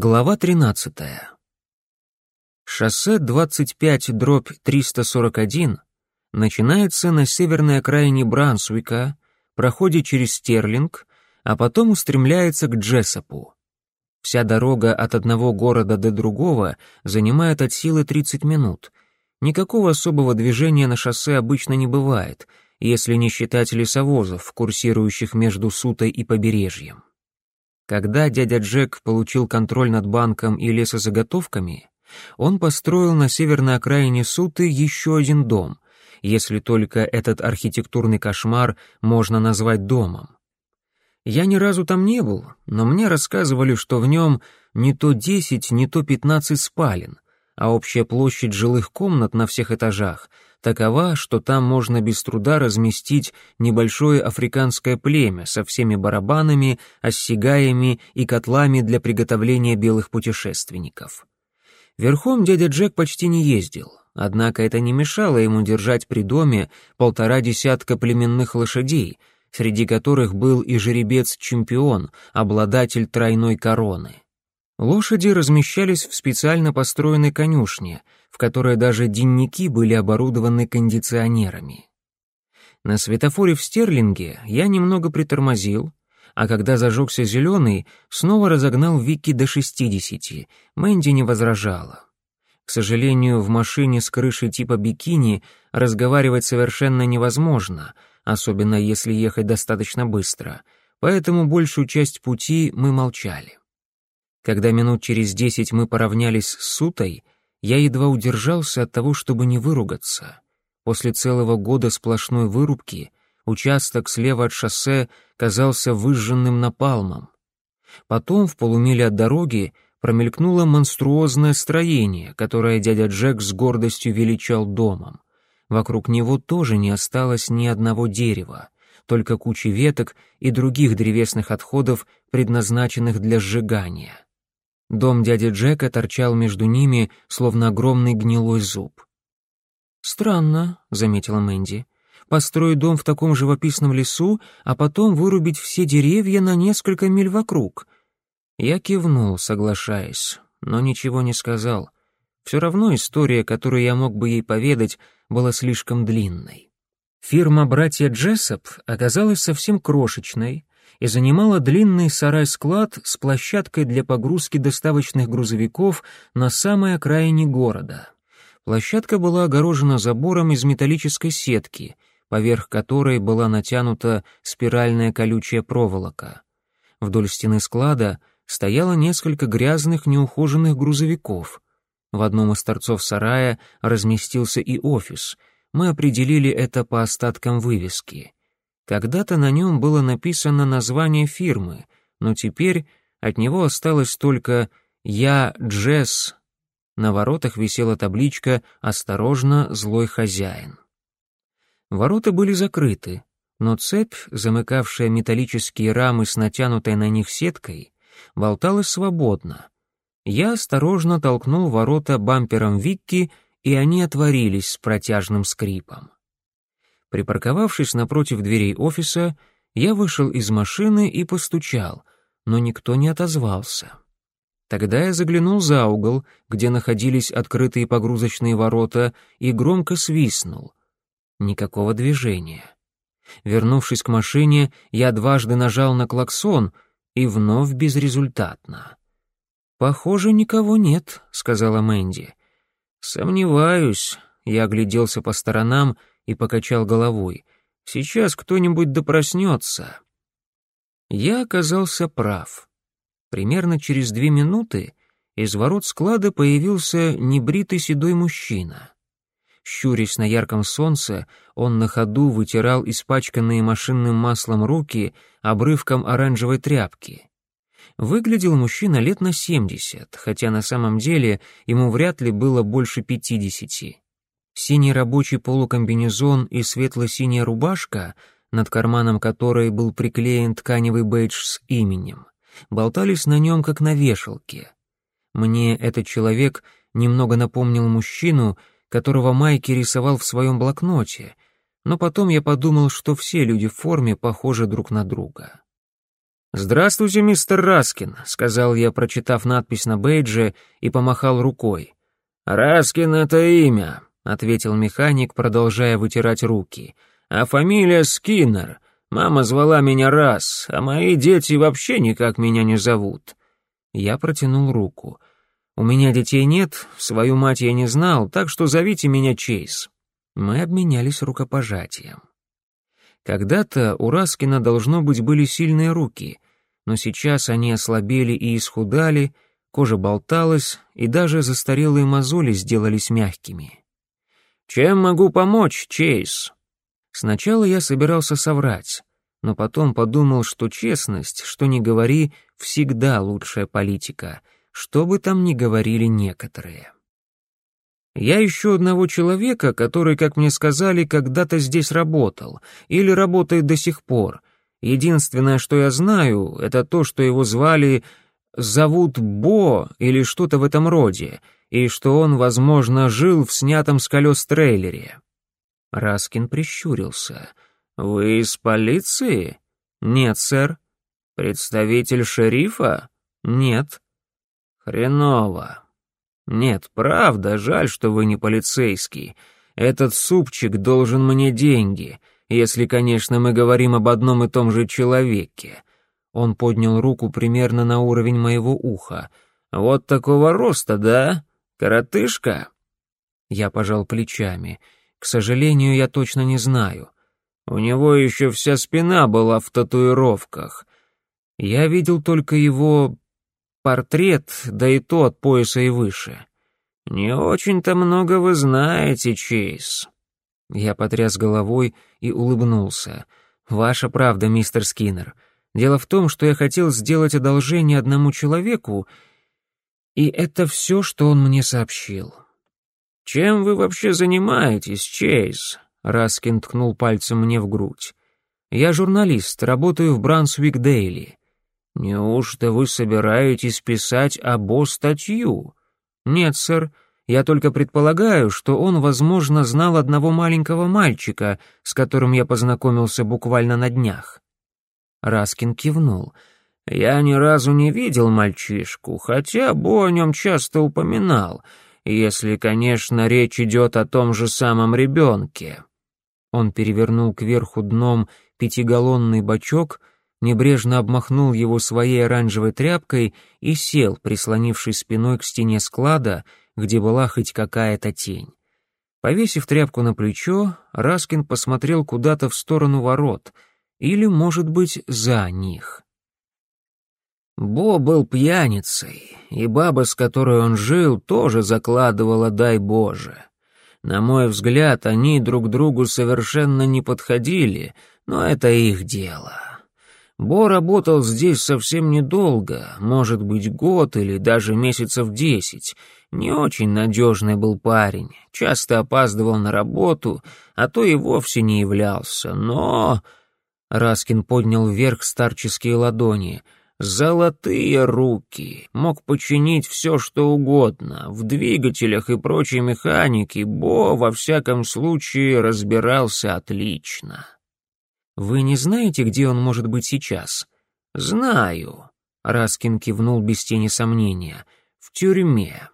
Глава 13. Шоссе 25 дробь 341 начинается на северной окраине Брансуика, проходит через Стерлинг, а потом устремляется к Джессопу. Вся дорога от одного города до другого занимает от силы 30 минут. Никакого особого движения на шоссе обычно не бывает, если не считать лесовозов, курсирующих между Сутой и побережьем. Когда дядя Джек получил контроль над банком и лесозаготовками, он построил на северной окраине Суты еще один дом, если только этот архитектурный кошмар можно назвать домом. Я ни разу там не был, но мне рассказывали, что в нем не то 10, не то 15 спален, а общая площадь жилых комнат на всех этажах такова, что там можно без труда разместить небольшое африканское племя со всеми барабанами, оссигаями и котлами для приготовления белых путешественников. Верхом дядя Джек почти не ездил, однако это не мешало ему держать при доме полтора десятка племенных лошадей, среди которых был и жеребец-чемпион, обладатель тройной короны. Лошади размещались в специально построенной конюшне, в которой даже денники были оборудованы кондиционерами. На светофоре в Стерлинге я немного притормозил, а когда зажегся зеленый, снова разогнал Вики до 60, Мэнди не возражала. К сожалению, в машине с крышей типа бикини разговаривать совершенно невозможно, особенно если ехать достаточно быстро, поэтому большую часть пути мы молчали. Когда минут через десять мы поравнялись с Сутой, я едва удержался от того, чтобы не выругаться. После целого года сплошной вырубки участок слева от шоссе казался выжженным напалмом. Потом в полумиле от дороги промелькнуло монструозное строение, которое дядя Джек с гордостью величал домом. Вокруг него тоже не осталось ни одного дерева, только кучи веток и других древесных отходов, предназначенных для сжигания. Дом дяди Джека торчал между ними, словно огромный гнилой зуб. «Странно», — заметила Мэнди, — «построить дом в таком живописном лесу, а потом вырубить все деревья на несколько миль вокруг». Я кивнул, соглашаясь, но ничего не сказал. Все равно история, которую я мог бы ей поведать, была слишком длинной. Фирма «Братья Джессоп» оказалась совсем крошечной, и занимала длинный сарай-склад с площадкой для погрузки доставочных грузовиков на самой окраине города. Площадка была огорожена забором из металлической сетки, поверх которой была натянута спиральная колючая проволока. Вдоль стены склада стояло несколько грязных неухоженных грузовиков. В одном из торцов сарая разместился и офис. Мы определили это по остаткам вывески — когда-то на нем было написано название фирмы, но теперь от него осталось только «Я Джесс». На воротах висела табличка «Осторожно, злой хозяин». Ворота были закрыты, но цепь, замыкавшая металлические рамы с натянутой на них сеткой, болталась свободно. Я осторожно толкнул ворота бампером Викки, и они отворились с протяжным скрипом. Припарковавшись напротив дверей офиса, я вышел из машины и постучал, но никто не отозвался. Тогда я заглянул за угол, где находились открытые погрузочные ворота, и громко свистнул. Никакого движения. Вернувшись к машине, я дважды нажал на клаксон, и вновь безрезультатно. «Похоже, никого нет», — сказала Мэнди. «Сомневаюсь», — я огляделся по сторонам и покачал головой. «Сейчас кто-нибудь допроснется». Я оказался прав. Примерно через две минуты из ворот склада появился небритый седой мужчина. Щурясь на ярком солнце, он на ходу вытирал испачканные машинным маслом руки обрывком оранжевой тряпки. Выглядел мужчина лет на семьдесят, хотя на самом деле ему вряд ли было больше пятидесяти. Синий рабочий полукомбинезон и светло-синяя рубашка, над карманом которой был приклеен тканевый бейдж с именем, болтались на нем, как на вешалке. Мне этот человек немного напомнил мужчину, которого Майки рисовал в своем блокноте, но потом я подумал, что все люди в форме похожи друг на друга. «Здравствуйте, мистер Раскин», — сказал я, прочитав надпись на бейдже, и помахал рукой. «Раскин — это имя», — ответил механик, продолжая вытирать руки. «А фамилия Скиннер. Мама звала меня раз, а мои дети вообще никак меня не зовут». Я протянул руку. «У меня детей нет, свою мать я не знал, так что зовите меня Чейз». Мы обменялись рукопожатием. Когда-то у Раскина, должно быть, были сильные руки, но сейчас они ослабели и исхудали, кожа болталась, и даже застарелые мозоли сделались мягкими. «Чем могу помочь, Чейз?» Сначала я собирался соврать, но потом подумал, что честность, что ни говори, всегда лучшая политика, что бы там ни говорили некоторые. Я ищу одного человека, который, как мне сказали, когда-то здесь работал или работает до сих пор. Единственное, что я знаю, это то, что его звали «Зовут Бо» или что-то в этом роде, и что он, возможно, жил в снятом с колес трейлере. Раскин прищурился. «Вы из полиции?» «Нет, сэр». «Представитель шерифа?» «Нет». «Хреново. «Нет, правда, жаль, что вы не полицейский. Этот супчик должен мне деньги, если, конечно, мы говорим об одном и том же человеке». Он поднял руку примерно на уровень моего уха. «Вот такого роста, да? Коротышка?» Я пожал плечами. «К сожалению, я точно не знаю. У него еще вся спина была в татуировках. Я видел только его портрет, да и то от пояса и выше. Не очень-то много вы знаете, Чейз. Я потряс головой и улыбнулся. Ваша правда, мистер Скиннер. Дело в том, что я хотел сделать одолжение одному человеку, и это все, что он мне сообщил. «Чем вы вообще занимаетесь, Чейз?» Раскин ткнул пальцем мне в грудь. «Я журналист, работаю в Брансвик Дейли. «Неужто вы собираетесь писать обо статью?» «Нет, сэр, я только предполагаю, что он, возможно, знал одного маленького мальчика, с которым я познакомился буквально на днях». Раскин кивнул. «Я ни разу не видел мальчишку, хотя Бо о нем часто упоминал, если, конечно, речь идет о том же самом ребенке». Он перевернул кверху дном пятигаллонный бачок — небрежно обмахнул его своей оранжевой тряпкой и сел, прислонившись спиной к стене склада, где была хоть какая-то тень. Повесив тряпку на плечо, Раскин посмотрел куда-то в сторону ворот, или, может быть, за них. Бо был пьяницей, и баба, с которой он жил, тоже закладывала «дай Боже». На мой взгляд, они друг другу совершенно не подходили, но это их дело. Бо работал здесь совсем недолго, может быть, год или даже месяцев десять. Не очень надежный был парень, часто опаздывал на работу, а то и вовсе не являлся, но... Раскин поднял вверх старческие ладони. Золотые руки, мог починить все, что угодно. В двигателях и прочей механике Бо, во всяком случае, разбирался отлично. «Вы не знаете, где он может быть сейчас?» «Знаю», — Раскин кивнул без тени сомнения. «В тюрьме».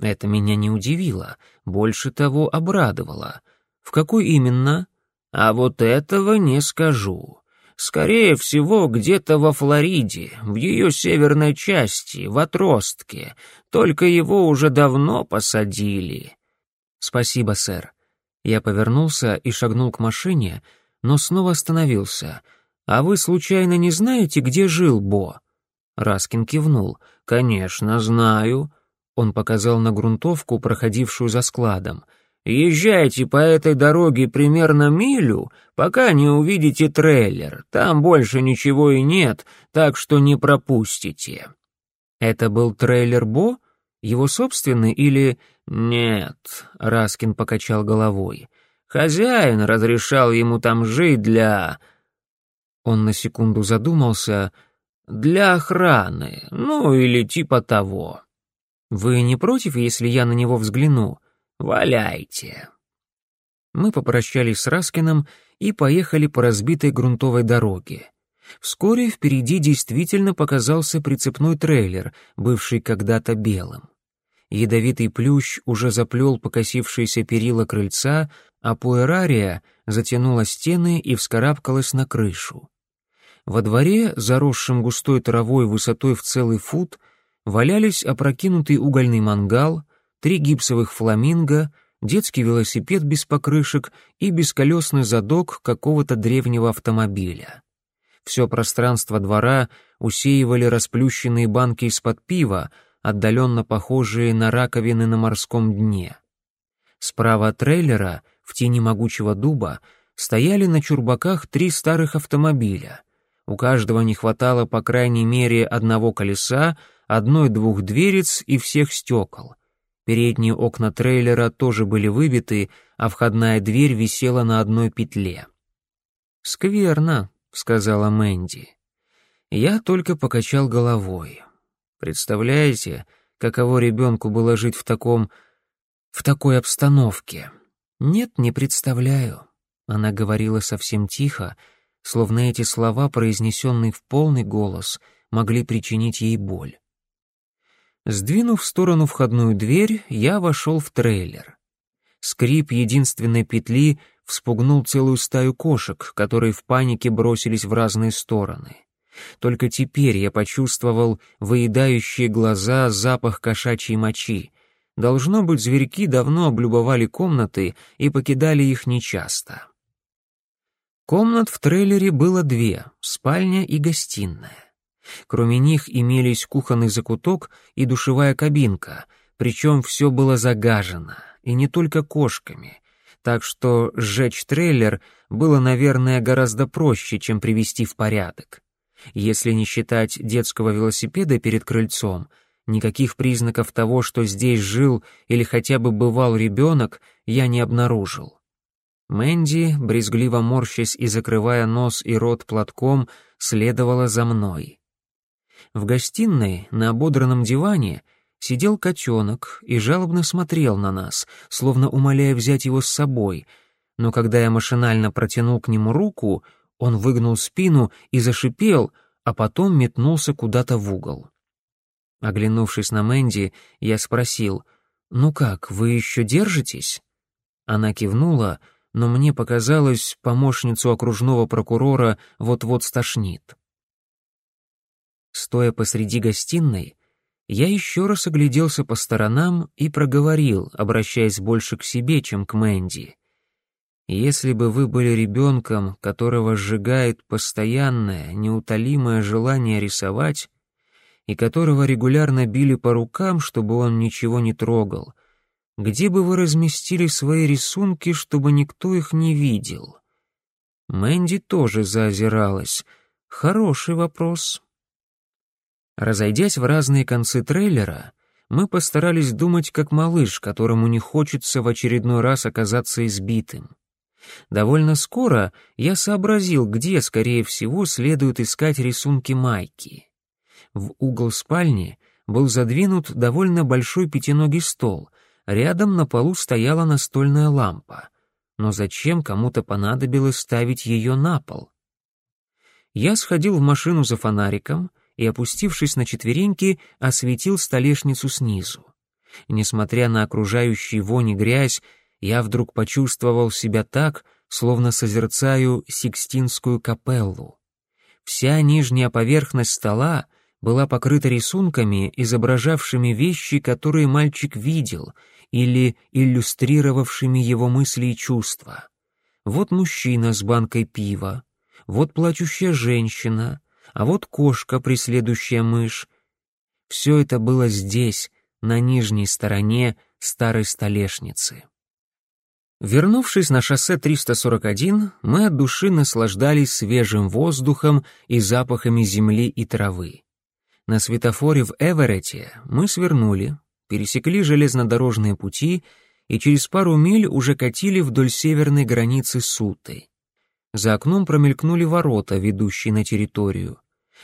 Это меня не удивило, больше того обрадовало. «В какой именно?» «А вот этого не скажу. Скорее всего, где-то во Флориде, в ее северной части, в отростке. Только его уже давно посадили». «Спасибо, сэр». Я повернулся и шагнул к машине, — но снова остановился. «А вы, случайно, не знаете, где жил Бо?» Раскин кивнул. «Конечно, знаю». Он показал на грунтовку, проходившую за складом. «Езжайте по этой дороге примерно милю, пока не увидите трейлер. Там больше ничего и нет, так что не пропустите». «Это был трейлер Бо? Его собственный или...» «Нет», — Раскин покачал головой. Хозяин разрешал ему там жить для... Он на секунду задумался. Для охраны, ну или типа того. Вы не против, если я на него взгляну? Валяйте. Мы попрощались с Раскиным и поехали по разбитой грунтовой дороге. Вскоре впереди действительно показался прицепной трейлер, бывший когда-то белым. Ядовитый плющ уже заплел покосившиеся перила крыльца, а пуэрария затянула стены и вскарабкалась на крышу. Во дворе, заросшем густой травой высотой в целый фут, валялись опрокинутый угольный мангал, три гипсовых фламинго, детский велосипед без покрышек и бесколесный задок какого-то древнего автомобиля. Все пространство двора усеивали расплющенные банки из-под пива, отдаленно похожие на раковины на морском дне. Справа от трейлера, в тени могучего дуба, стояли на чурбаках три старых автомобиля. У каждого не хватало по крайней мере одного колеса, одной-двух дверец и всех стекол. Передние окна трейлера тоже были выбиты, а входная дверь висела на одной петле. «Скверно», — сказала Мэнди. Я только покачал головой. Представляете, каково ребенку было жить в таком... в такой обстановке? Нет, не представляю. Она говорила совсем тихо, словно эти слова, произнесенные в полный голос, могли причинить ей боль. Сдвинув в сторону входную дверь, я вошел в трейлер. Скрип единственной петли вспугнул целую стаю кошек, которые в панике бросились в разные стороны. Только теперь я почувствовал выедающие глаза запах кошачьей мочи. Должно быть, зверьки давно облюбовали комнаты и покидали их нечасто. Комнат в трейлере было две — спальня и гостиная. Кроме них имелись кухонный закуток и душевая кабинка, причем все было загажено, и не только кошками, так что сжечь трейлер было, наверное, гораздо проще, чем привести в порядок. Если не считать детского велосипеда перед крыльцом, никаких признаков того, что здесь жил или хотя бы бывал ребенок, я не обнаружил. Мэнди, брезгливо морщась и закрывая нос и рот платком, следовала за мной. В гостиной, на ободранном диване, сидел котенок и жалобно смотрел на нас, словно умоляя взять его с собой, но когда я машинально протянул к нему руку, он выгнул спину и зашипел, а потом метнулся куда-то в угол. Оглянувшись на Мэнди, я спросил, «Ну как, вы еще держитесь?» Она кивнула, но мне показалось, помощницу окружного прокурора вот-вот стошнит. Стоя посреди гостиной, я еще раз огляделся по сторонам и проговорил, обращаясь больше к себе, чем к Мэнди. Если бы вы были ребенком, которого сжигает постоянное, неутолимое желание рисовать, и которого регулярно били по рукам, чтобы он ничего не трогал, где бы вы разместили свои рисунки, чтобы никто их не видел? Мэнди тоже заозиралась. Хороший вопрос. Разойдясь в разные концы трейлера, мы постарались думать как малыш, которому не хочется в очередной раз оказаться избитым. Довольно скоро я сообразил, где, скорее всего, следует искать рисунки Майки. В угол спальни был задвинут довольно большой пятиногий стол, рядом на полу стояла настольная лампа. Но зачем кому-то понадобилось ставить ее на пол? Я сходил в машину за фонариком и, опустившись на четвереньки, осветил столешницу снизу. Несмотря на окружающие вони грязь, я вдруг почувствовал себя так, словно созерцаю Сикстинскую капеллу. Вся нижняя поверхность стола была покрыта рисунками, изображавшими вещи, которые мальчик видел, или иллюстрировавшими его мысли и чувства. Вот мужчина с банкой пива, вот плачущая женщина, а вот кошка, преследующая мышь. Все это было здесь, на нижней стороне старой столешницы. Вернувшись на шоссе 341, мы от души наслаждались свежим воздухом и запахами земли и травы. На светофоре в Эверетте мы свернули, пересекли железнодорожные пути и через пару миль уже катили вдоль северной границы Суты. За окном промелькнули ворота, ведущие на территорию.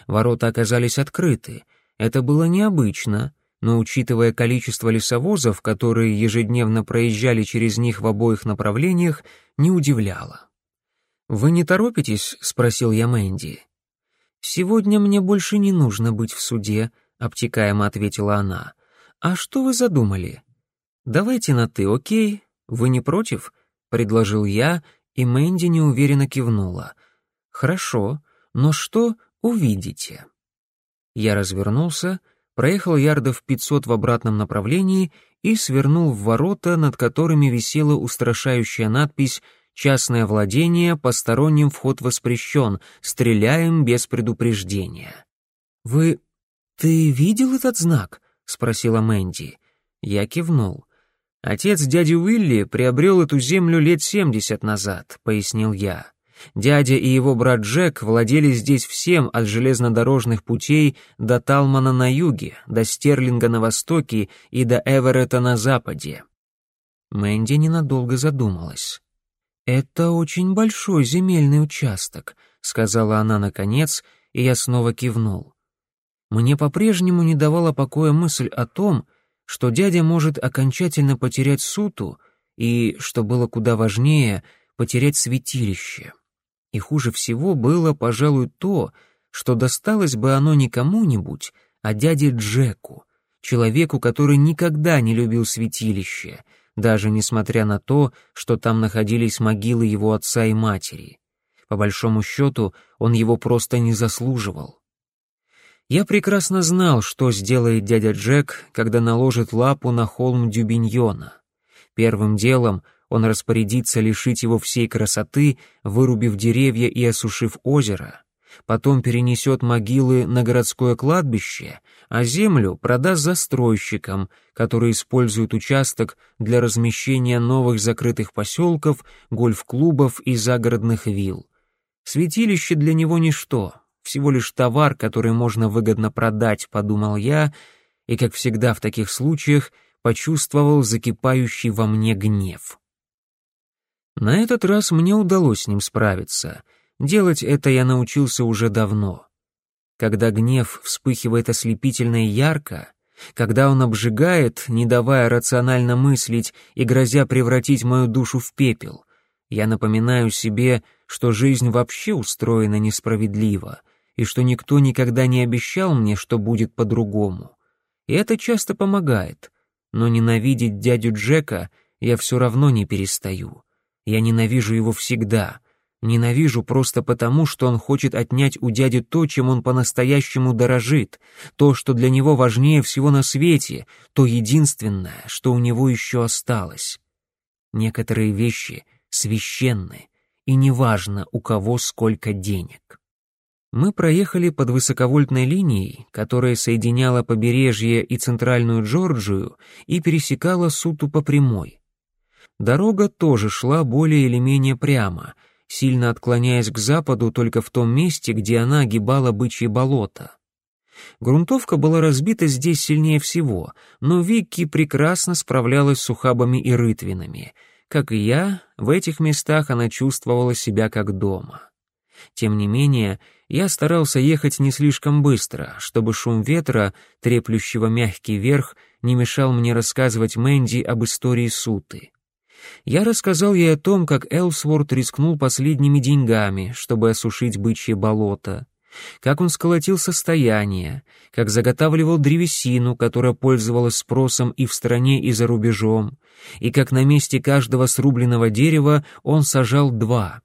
Ворота оказались открыты. Это было необычно — но учитывая количество лесовозов, которые ежедневно проезжали через них в обоих направлениях, не удивляло. «Вы не торопитесь?» — спросил я Мэнди. «Сегодня мне больше не нужно быть в суде», — обтекаемо ответила она. «А что вы задумали?» «Давайте на «ты», окей? Вы не против?» — предложил я, и Мэнди неуверенно кивнула. «Хорошо, но что увидите?» Я развернулся, проехал ярдов пятьсот в обратном направлении и свернул в ворота, над которыми висела устрашающая надпись «Частное владение, посторонним вход воспрещен, стреляем без предупреждения». «Вы... ты видел этот знак?» — спросила Мэнди. Я кивнул. «Отец дяди Уилли приобрел эту землю лет семьдесят назад», — пояснил я. Дядя и его брат Джек владели здесь всем от железнодорожных путей до Талмана на юге, до Стерлинга на востоке и до Эверетта на западе. Мэнди ненадолго задумалась. «Это очень большой земельный участок», — сказала она наконец, и я снова кивнул. Мне по-прежнему не давала покоя мысль о том, что дядя может окончательно потерять суту и, что было куда важнее, потерять святилище. И хуже всего было, пожалуй, то, что досталось бы оно не кому-нибудь, а дяде Джеку, человеку, который никогда не любил святилище, даже несмотря на то, что там находились могилы его отца и матери. По большому счету, он его просто не заслуживал. Я прекрасно знал, что сделает дядя Джек, когда наложит лапу на холм Дюбиньона. Первым делом он распорядится лишить его всей красоты, вырубив деревья и осушив озеро. Потом перенесет могилы на городское кладбище, а землю продаст застройщикам, которые используют участок для размещения новых закрытых поселков, гольф-клубов и загородных вилл. Святилище для него ничто, всего лишь товар, который можно выгодно продать, подумал я, и, как всегда в таких случаях, почувствовал закипающий во мне гнев. На этот раз мне удалось с ним справиться. Делать это я научился уже давно. Когда гнев вспыхивает ослепительно и ярко, когда он обжигает, не давая рационально мыслить и грозя превратить мою душу в пепел, я напоминаю себе, что жизнь вообще устроена несправедливо, и что никто никогда не обещал мне, что будет по-другому. И это часто помогает, но ненавидеть дядю Джека я все равно не перестаю. Я ненавижу его всегда. Ненавижу просто потому, что он хочет отнять у дяди то, чем он по-настоящему дорожит, то, что для него важнее всего на свете, то единственное, что у него еще осталось. Некоторые вещи священны, и неважно, у кого сколько денег. Мы проехали под высоковольтной линией, которая соединяла побережье и центральную Джорджию и пересекала Суту по прямой. Дорога тоже шла более или менее прямо, сильно отклоняясь к западу только в том месте, где она огибала бычье болото. Грунтовка была разбита здесь сильнее всего, но Викки прекрасно справлялась с ухабами и рытвинами. Как и я, в этих местах она чувствовала себя как дома. Тем не менее, я старался ехать не слишком быстро, чтобы шум ветра, треплющего мягкий верх, не мешал мне рассказывать Мэнди об истории Суты. Я рассказал ей о том, как Элсворт рискнул последними деньгами, чтобы осушить бычье болото, как он сколотил состояние, как заготавливал древесину, которая пользовалась спросом и в стране, и за рубежом, и как на месте каждого срубленного дерева он сажал два.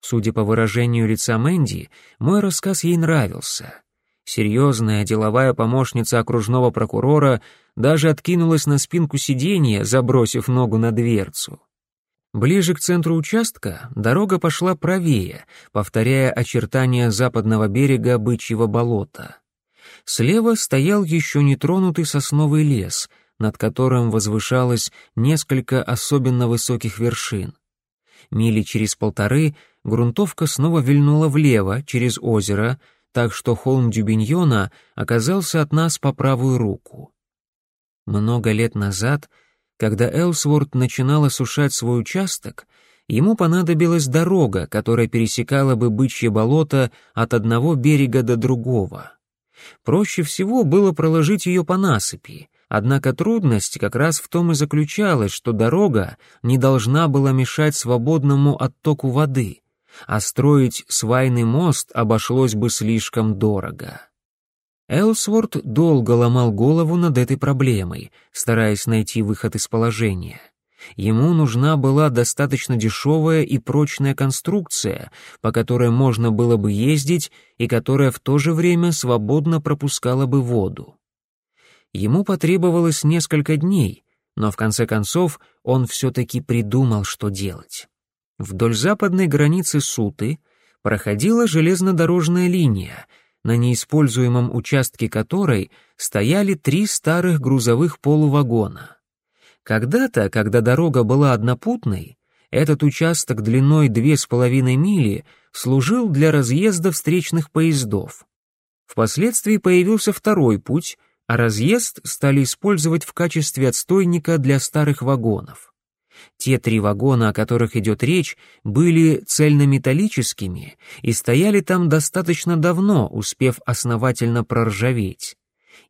Судя по выражению лица Мэнди, мой рассказ ей нравился. Серьезная деловая помощница окружного прокурора даже откинулась на спинку сиденья, забросив ногу на дверцу. Ближе к центру участка дорога пошла правее, повторяя очертания западного берега бычьего болота. Слева стоял еще нетронутый сосновый лес, над которым возвышалось несколько особенно высоких вершин. Мили через полторы грунтовка снова вильнула влево, через озеро, так что холм Дюбиньона оказался от нас по правую руку. Много лет назад, когда Элсворт начинал осушать свой участок, ему понадобилась дорога, которая пересекала бы бычье болото от одного берега до другого. Проще всего было проложить ее по насыпи, однако трудность как раз в том и заключалась, что дорога не должна была мешать свободному оттоку воды — а строить свайный мост обошлось бы слишком дорого. Элсворт долго ломал голову над этой проблемой, стараясь найти выход из положения. Ему нужна была достаточно дешевая и прочная конструкция, по которой можно было бы ездить и которая в то же время свободно пропускала бы воду. Ему потребовалось несколько дней, но в конце концов он все-таки придумал, что делать. Вдоль западной границы Суты проходила железнодорожная линия — на неиспользуемом участке которой стояли три старых грузовых полувагона. Когда-то, когда дорога была однопутной, этот участок длиной две с половиной мили служил для разъезда встречных поездов. Впоследствии появился второй путь, а разъезд стали использовать в качестве отстойника для старых вагонов. Те три вагона, о которых идет речь, были цельнометаллическими и стояли там достаточно давно, успев основательно проржаветь.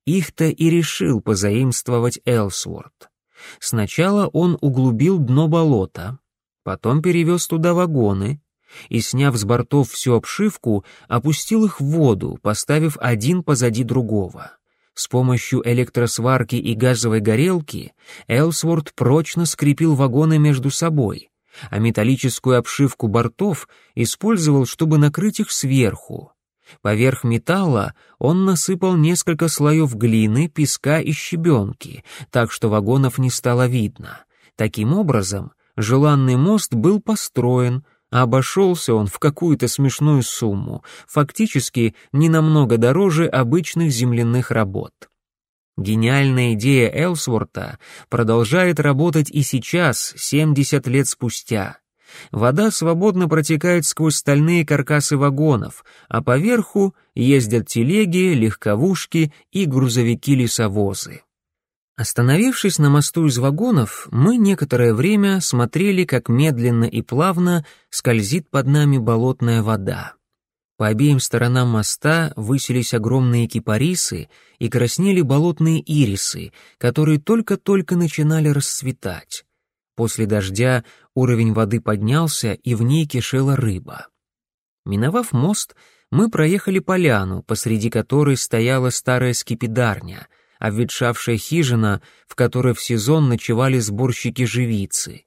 Их-то и решил позаимствовать Элсворт. Сначала он углубил дно болота, потом перевез туда вагоны и, сняв с бортов всю обшивку, опустил их в воду, поставив один позади другого. С помощью электросварки и газовой горелки Элсворт прочно скрепил вагоны между собой, а металлическую обшивку бортов использовал, чтобы накрыть их сверху. Поверх металла он насыпал несколько слоев глины, песка и щебенки, так что вагонов не стало видно. Таким образом, желанный мост был построен, а обошелся он в какую-то смешную сумму, фактически не намного дороже обычных земляных работ. Гениальная идея Элсворта продолжает работать и сейчас, 70 лет спустя. Вода свободно протекает сквозь стальные каркасы вагонов, а поверху ездят телеги, легковушки и грузовики-лесовозы. Остановившись на мосту из вагонов, мы некоторое время смотрели, как медленно и плавно скользит под нами болотная вода. По обеим сторонам моста высились огромные кипарисы и краснели болотные ирисы, которые только-только начинали расцветать. После дождя уровень воды поднялся, и в ней кишела рыба. Миновав мост, мы проехали поляну, посреди которой стояла старая скипидарня — обветшавшая хижина, в которой в сезон ночевали сборщики живицы.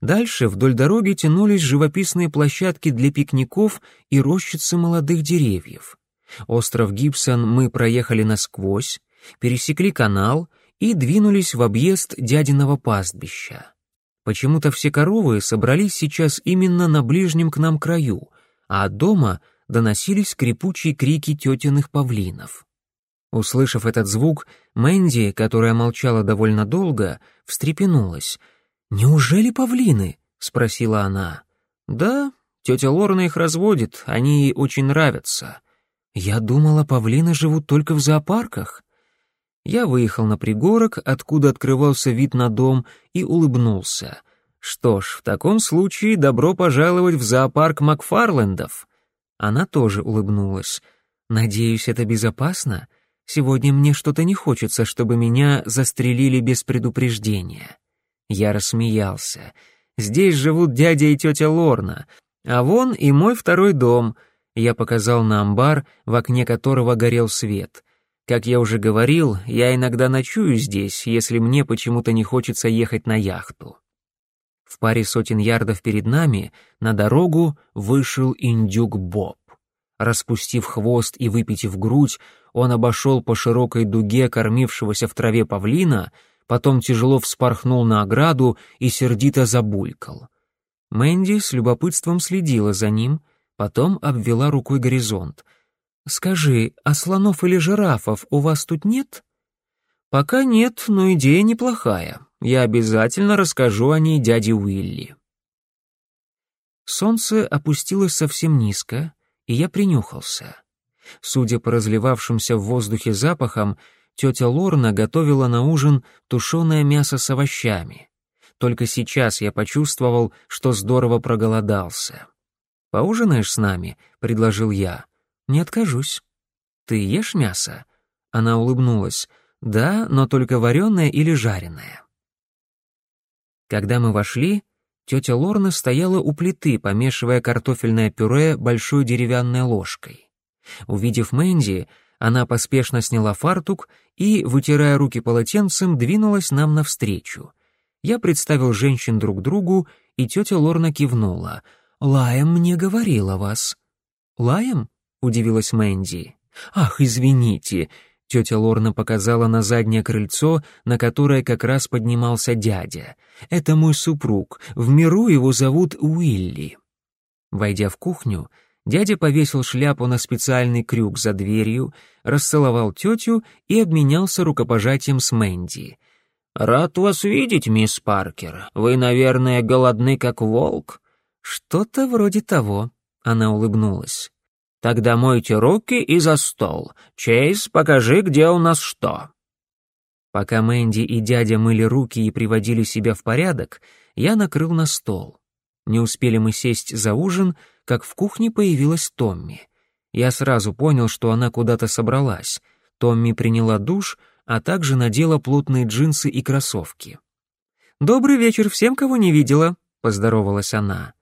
Дальше вдоль дороги тянулись живописные площадки для пикников и рощицы молодых деревьев. Остров Гибсон мы проехали насквозь, пересекли канал и двинулись в объезд дядиного пастбища. Почему-то все коровы собрались сейчас именно на ближнем к нам краю, а от дома доносились скрипучие крики тетиных павлинов. Услышав этот звук, Мэнди, которая молчала довольно долго, встрепенулась. «Неужели павлины?» — спросила она. «Да, тетя Лорна их разводит, они ей очень нравятся». «Я думала, павлины живут только в зоопарках». Я выехал на пригорок, откуда открывался вид на дом, и улыбнулся. «Что ж, в таком случае добро пожаловать в зоопарк Макфарлендов». Она тоже улыбнулась. «Надеюсь, это безопасно?» Сегодня мне что-то не хочется, чтобы меня застрелили без предупреждения». Я рассмеялся. «Здесь живут дядя и тетя Лорна, а вон и мой второй дом». Я показал на амбар, в окне которого горел свет. Как я уже говорил, я иногда ночую здесь, если мне почему-то не хочется ехать на яхту. В паре сотен ярдов перед нами на дорогу вышел индюк Боб. Распустив хвост и выпитив грудь, он обошел по широкой дуге кормившегося в траве павлина, потом тяжело вспорхнул на ограду и сердито забулькал. Мэнди с любопытством следила за ним, потом обвела рукой горизонт. «Скажи, а слонов или жирафов у вас тут нет?» «Пока нет, но идея неплохая. Я обязательно расскажу о ней дяде Уилли». Солнце опустилось совсем низко, и я принюхался. Судя по разливавшимся в воздухе запахам, тетя Лорна готовила на ужин тушеное мясо с овощами. Только сейчас я почувствовал, что здорово проголодался. «Поужинаешь с нами?» — предложил я. «Не откажусь». «Ты ешь мясо?» Она улыбнулась. «Да, но только вареное или жареное». Когда мы вошли, Тетя Лорна стояла у плиты, помешивая картофельное пюре большой деревянной ложкой. Увидев Мэнди, она поспешно сняла фартук и, вытирая руки полотенцем, двинулась нам навстречу. Я представил женщин друг другу, и тетя Лорна кивнула. «Лаем мне говорил о вас». «Лаем?» — удивилась Мэнди. «Ах, извините!» — тетя Лорна показала на заднее крыльцо, на которое как раз поднимался дядя. «Это мой супруг. В миру его зовут Уилли». Войдя в кухню, дядя повесил шляпу на специальный крюк за дверью, расцеловал тетю и обменялся рукопожатием с Мэнди. «Рад вас видеть, мисс Паркер. Вы, наверное, голодны, как волк?» «Что-то вроде того», — она улыбнулась. Тогда мойте руки и за стол. Чейз, покажи, где у нас что». Пока Мэнди и дядя мыли руки и приводили себя в порядок, я накрыл на стол. Не успели мы сесть за ужин, как в кухне появилась Томми. Я сразу понял, что она куда-то собралась. Томми приняла душ, а также надела плотные джинсы и кроссовки. «Добрый вечер всем, кого не видела», — поздоровалась она.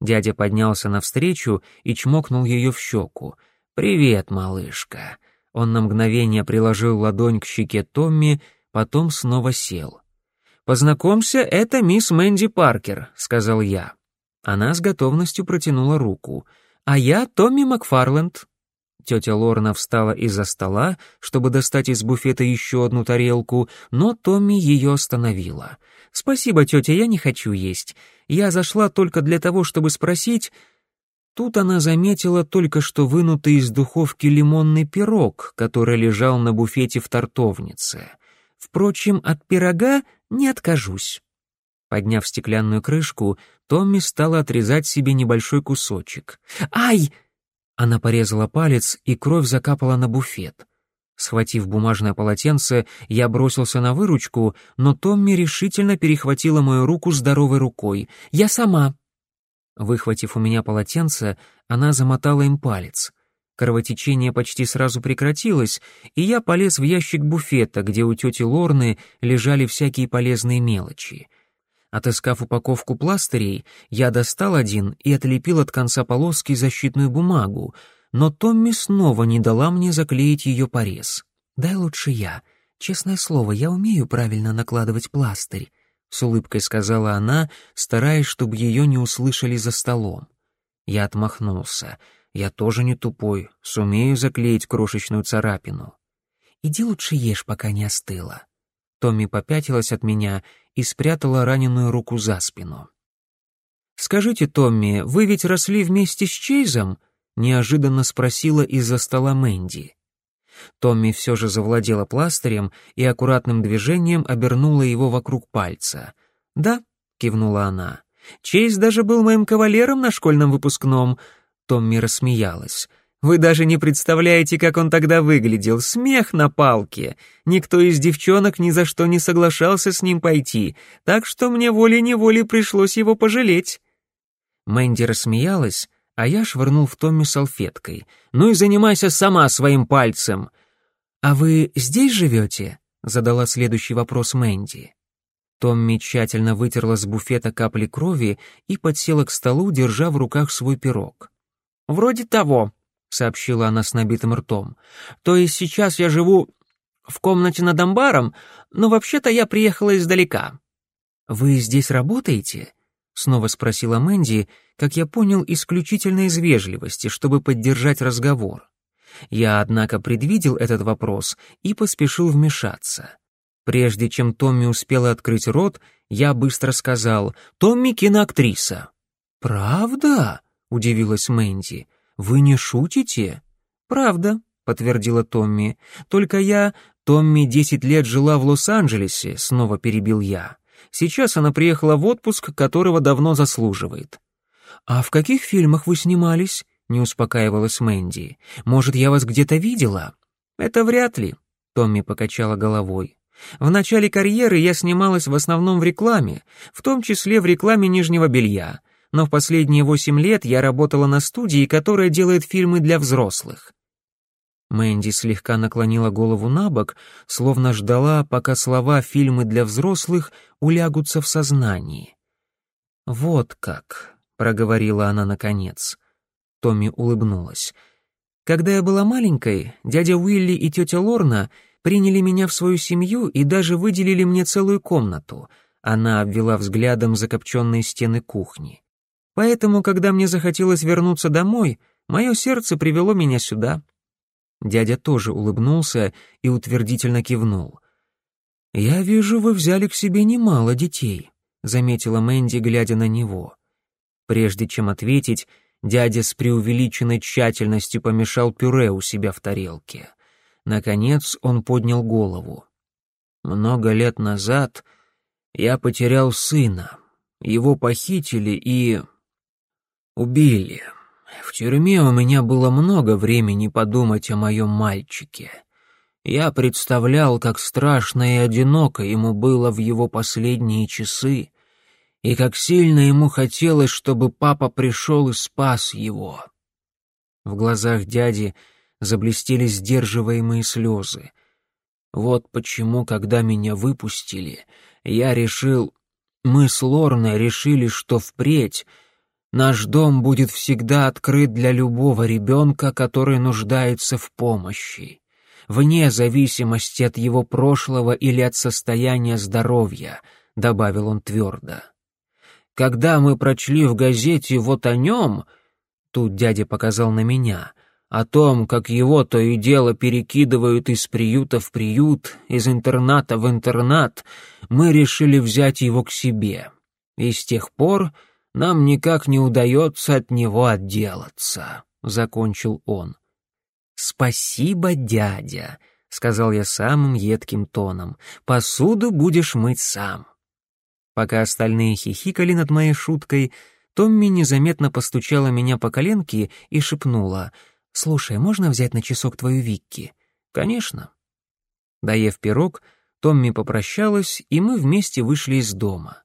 Дядя поднялся навстречу и чмокнул ее в щеку. «Привет, малышка». Он на мгновение приложил ладонь к щеке Томми, потом снова сел. «Познакомься, это мисс Мэнди Паркер», — сказал я. Она с готовностью протянула руку. «А я Томми Макфарленд». Тетя Лорна встала из-за стола, чтобы достать из буфета еще одну тарелку, но Томми ее остановила. «Спасибо, тетя, я не хочу есть. Я зашла только для того, чтобы спросить...» Тут она заметила только что вынутый из духовки лимонный пирог, который лежал на буфете в тортовнице. Впрочем, от пирога не откажусь. Подняв стеклянную крышку, Томми стала отрезать себе небольшой кусочек. «Ай!» Она порезала палец, и кровь закапала на буфет. Схватив бумажное полотенце, я бросился на выручку, но Томми решительно перехватила мою руку здоровой рукой. «Я сама!» Выхватив у меня полотенце, она замотала им палец. Кровотечение почти сразу прекратилось, и я полез в ящик буфета, где у тети Лорны лежали всякие полезные мелочи. Отыскав упаковку пластырей, я достал один и отлепил от конца полоски защитную бумагу — но Томми снова не дала мне заклеить ее порез. «Дай лучше я. Честное слово, я умею правильно накладывать пластырь», — с улыбкой сказала она, стараясь, чтобы ее не услышали за столом. Я отмахнулся. «Я тоже не тупой, сумею заклеить крошечную царапину». «Иди лучше ешь, пока не остыла». Томми попятилась от меня и спрятала раненую руку за спину. «Скажите, Томми, вы ведь росли вместе с Чейзом?» неожиданно спросила из-за стола Мэнди. Томми все же завладела пластырем и аккуратным движением обернула его вокруг пальца. «Да», — кивнула она, — «Чейз даже был моим кавалером на школьном выпускном». Томми рассмеялась. «Вы даже не представляете, как он тогда выглядел. Смех на палке. Никто из девчонок ни за что не соглашался с ним пойти, так что мне волей-неволей пришлось его пожалеть». Мэнди рассмеялась, а я швырнул в Томми салфеткой. «Ну и занимайся сама своим пальцем!» «А вы здесь живете?» — задала следующий вопрос Мэнди. Томми тщательно вытерла с буфета капли крови и подсела к столу, держа в руках свой пирог. «Вроде того», — сообщила она с набитым ртом. «То есть сейчас я живу в комнате над амбаром, но вообще-то я приехала издалека». «Вы здесь работаете?» — снова спросила Мэнди, как я понял, исключительно из вежливости, чтобы поддержать разговор. Я, однако, предвидел этот вопрос и поспешил вмешаться. Прежде чем Томми успела открыть рот, я быстро сказал «Томми киноактриса». «Правда?» — удивилась Мэнди. «Вы не шутите?» «Правда», — подтвердила Томми. «Только я...» «Томми десять лет жила в Лос-Анджелесе», — снова перебил я. Сейчас она приехала в отпуск, которого давно заслуживает. «А в каких фильмах вы снимались?» — не успокаивалась Мэнди. «Может, я вас где-то видела?» «Это вряд ли», — Томми покачала головой. «В начале карьеры я снималась в основном в рекламе, в том числе в рекламе нижнего белья, но в последние восемь лет я работала на студии, которая делает фильмы для взрослых. Мэнди слегка наклонила голову на бок, словно ждала, пока слова «фильмы для взрослых» улягутся в сознании. «Вот как», — проговорила она наконец. Томми улыбнулась. «Когда я была маленькой, дядя Уилли и тетя Лорна приняли меня в свою семью и даже выделили мне целую комнату». Она обвела взглядом закопченные стены кухни. «Поэтому, когда мне захотелось вернуться домой, мое сердце привело меня сюда». Дядя тоже улыбнулся и утвердительно кивнул. «Я вижу, вы взяли к себе немало детей», — заметила Мэнди, глядя на него. Прежде чем ответить, дядя с преувеличенной тщательностью помешал пюре у себя в тарелке. Наконец он поднял голову. «Много лет назад я потерял сына. Его похитили и... убили. В тюрьме у меня было много времени подумать о моем мальчике. Я представлял, как страшно и одиноко ему было в его последние часы, и как сильно ему хотелось, чтобы папа пришел и спас его. В глазах дяди заблестели сдерживаемые слезы. Вот почему, когда меня выпустили, я решил... Мы с Лорной решили, что впредь наш дом будет всегда открыт для любого ребенка, который нуждается в помощи, вне зависимости от его прошлого или от состояния здоровья, добавил он твердо. Когда мы прочли в газете вот о нем, тут дядя показал на меня, о том, как его то и дело перекидывают из приюта в приют, из интерната в интернат, мы решили взять его к себе. И с тех пор нам никак не удается от него отделаться», — закончил он. «Спасибо, дядя», — сказал я самым едким тоном. «Посуду будешь мыть сам». Пока остальные хихикали над моей шуткой, Томми незаметно постучала меня по коленке и шепнула «Слушай, можно взять на часок твою Викки?» «Конечно». Доев пирог, Томми попрощалась, и мы вместе вышли из дома.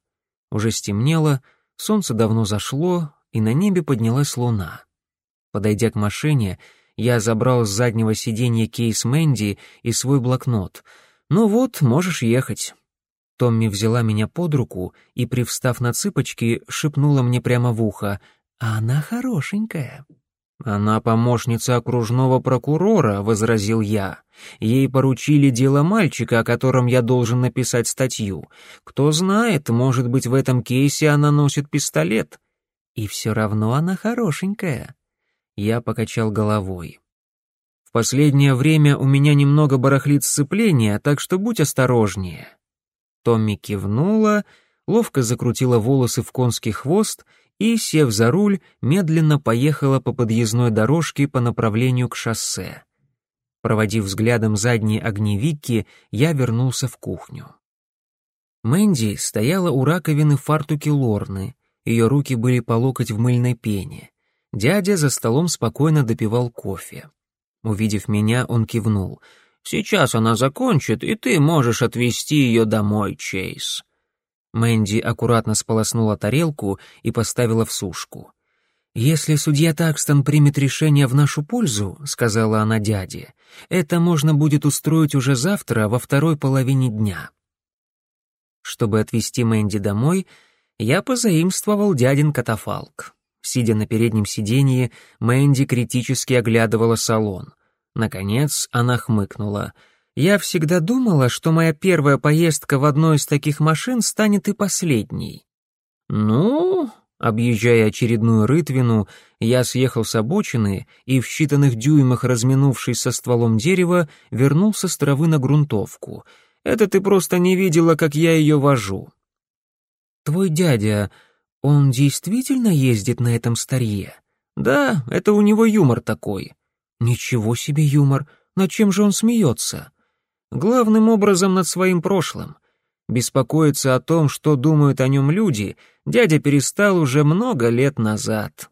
Уже стемнело, солнце давно зашло, и на небе поднялась луна. Подойдя к машине, я забрал с заднего сиденья кейс Мэнди и свой блокнот. «Ну вот, можешь ехать». Томми взяла меня под руку и, привстав на цыпочки, шепнула мне прямо в ухо. «А она хорошенькая». «Она помощница окружного прокурора», — возразил я. «Ей поручили дело мальчика, о котором я должен написать статью. Кто знает, может быть, в этом кейсе она носит пистолет». «И все равно она хорошенькая». Я покачал головой. «В последнее время у меня немного барахлит сцепление, так что будь осторожнее». Томми кивнула, ловко закрутила волосы в конский хвост и, сев за руль, медленно поехала по подъездной дорожке по направлению к шоссе. Проводив взглядом задние огни Викки, я вернулся в кухню. Мэнди стояла у раковины в фартуке Лорны, ее руки были по локоть в мыльной пене. Дядя за столом спокойно допивал кофе. Увидев меня, он кивнул — Сейчас она закончит, и ты можешь отвезти ее домой, Чейз». Мэнди аккуратно сполоснула тарелку и поставила в сушку. «Если судья Такстон примет решение в нашу пользу», — сказала она дяде, — «это можно будет устроить уже завтра во второй половине дня». Чтобы отвезти Мэнди домой, я позаимствовал дядин катафалк. Сидя на переднем сиденье, Мэнди критически оглядывала салон. Наконец она хмыкнула. «Я всегда думала, что моя первая поездка в одной из таких машин станет и последней». «Ну...» Объезжая очередную рытвину, я съехал с обочины и, в считанных дюймах разминувшись со стволом дерева, вернулся с травы на грунтовку. «Это ты просто не видела, как я ее вожу». «Твой дядя, он действительно ездит на этом старье?» «Да, это у него юмор такой. Ничего себе юмор! Над чем же он смеется? Главным образом над своим прошлым. Беспокоиться о том, что думают о нем люди, дядя перестал уже много лет назад.